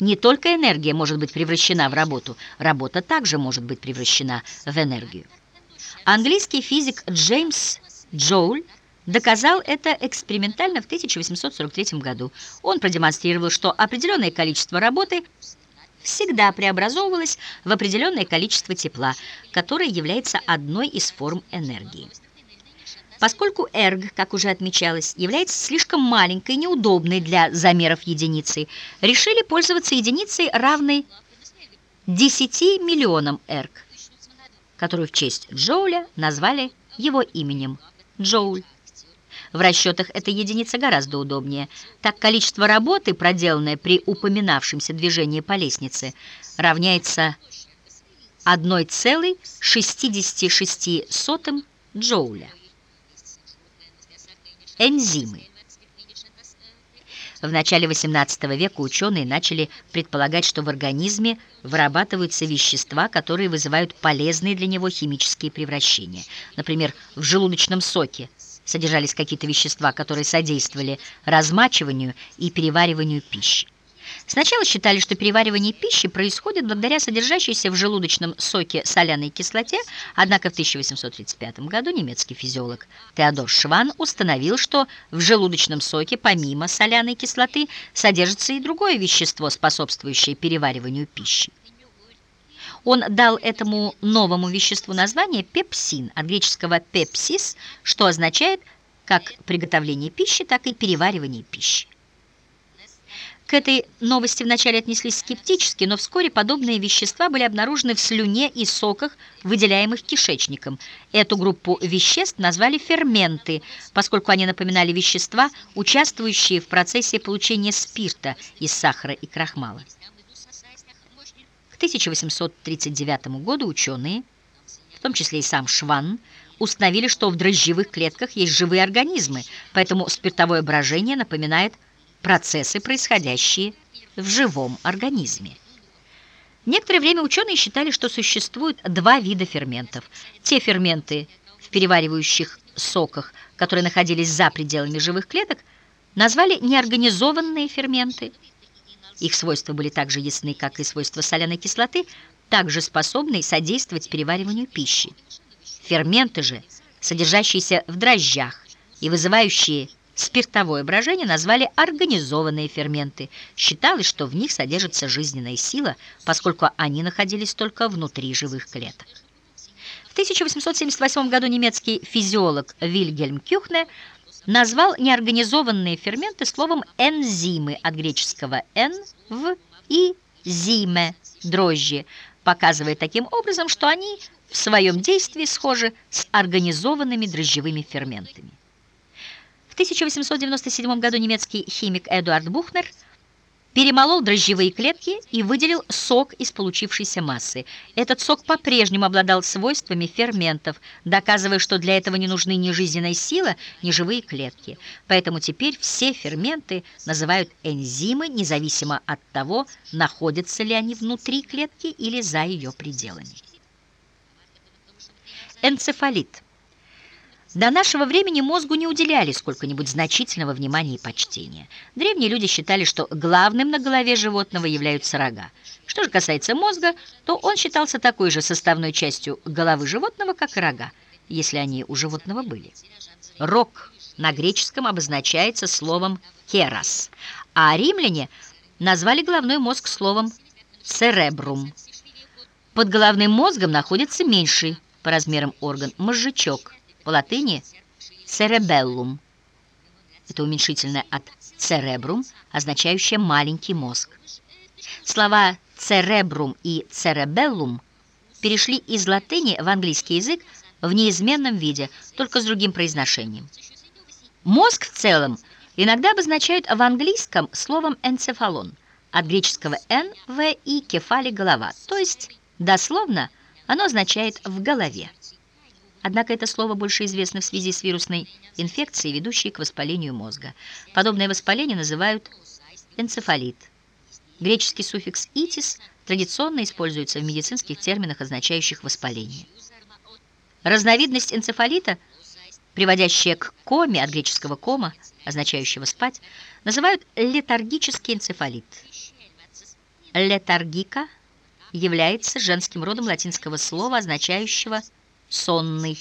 Не только энергия может быть превращена в работу, работа также может быть превращена в энергию. Английский физик Джеймс Джоуль доказал это экспериментально в 1843 году. Он продемонстрировал, что определенное количество работы всегда преобразовывалось в определенное количество тепла, которое является одной из форм энергии. Поскольку эрг, как уже отмечалось, является слишком маленькой и неудобной для замеров единицы, решили пользоваться единицей, равной 10 миллионам эрг, которую в честь Джоуля назвали его именем – Джоуль. В расчетах эта единица гораздо удобнее. Так количество работы, проделанное при упоминавшемся движении по лестнице, равняется 1,66 джоуля. Энзимы. В начале XVIII века ученые начали предполагать, что в организме вырабатываются вещества, которые вызывают полезные для него химические превращения. Например, в желудочном соке содержались какие-то вещества, которые содействовали размачиванию и перевариванию пищи. Сначала считали, что переваривание пищи происходит благодаря содержащейся в желудочном соке соляной кислоте, однако в 1835 году немецкий физиолог Теодор Шван установил, что в желудочном соке помимо соляной кислоты содержится и другое вещество, способствующее перевариванию пищи. Он дал этому новому веществу название пепсин, от греческого пепсис, что означает как приготовление пищи, так и переваривание пищи. К этой новости вначале отнеслись скептически, но вскоре подобные вещества были обнаружены в слюне и соках, выделяемых кишечником. Эту группу веществ назвали ферменты, поскольку они напоминали вещества, участвующие в процессе получения спирта из сахара и крахмала. К 1839 году ученые, в том числе и сам Шванн, установили, что в дрожжевых клетках есть живые организмы, поэтому спиртовое брожение напоминает процессы, происходящие в живом организме. Некоторое время ученые считали, что существует два вида ферментов. Те ферменты в переваривающих соках, которые находились за пределами живых клеток, назвали неорганизованные ферменты. Их свойства были так же ясны, как и свойства соляной кислоты, также способные содействовать перевариванию пищи. Ферменты же, содержащиеся в дрожжах и вызывающие Спиртовое брожение назвали организованные ферменты. Считалось, что в них содержится жизненная сила, поскольку они находились только внутри живых клеток. В 1878 году немецкий физиолог Вильгельм Кюхне назвал неорганизованные ферменты словом энзимы от греческого «эн» в «и» «зиме» – дрожжи, показывая таким образом, что они в своем действии схожи с организованными дрожжевыми ферментами. 1897 году немецкий химик Эдуард Бухнер перемолол дрожжевые клетки и выделил сок из получившейся массы. Этот сок по-прежнему обладал свойствами ферментов, доказывая, что для этого не нужны ни жизненная сила, ни живые клетки. Поэтому теперь все ферменты называют энзимы, независимо от того, находятся ли они внутри клетки или за ее пределами. Энцефалит – до нашего времени мозгу не уделяли сколько-нибудь значительного внимания и почтения. Древние люди считали, что главным на голове животного являются рога. Что же касается мозга, то он считался такой же составной частью головы животного, как и рога, если они у животного были. Рог на греческом обозначается словом «керас», а римляне назвали головной мозг словом «церебрум». Под головным мозгом находится меньший по размерам орган – мозжечок – по латыни «cerebellum». Это уменьшительное от «cerebrum», означающее «маленький мозг». Слова «cerebrum» и «cerebellum» перешли из латыни в английский язык в неизменном виде, только с другим произношением. Мозг в целом иногда обозначают в английском словом «энцефалон», от греческого «эн», «в» и «кефали» – «голова», то есть, дословно, оно означает «в голове». Однако это слово больше известно в связи с вирусной инфекцией, ведущей к воспалению мозга. Подобное воспаление называют энцефалит. Греческий суффикс «итис» традиционно используется в медицинских терминах, означающих воспаление. Разновидность энцефалита, приводящая к коме от греческого «кома», означающего «спать», называют летаргический энцефалит. Летаргика является женским родом латинского слова, означающего «сонный».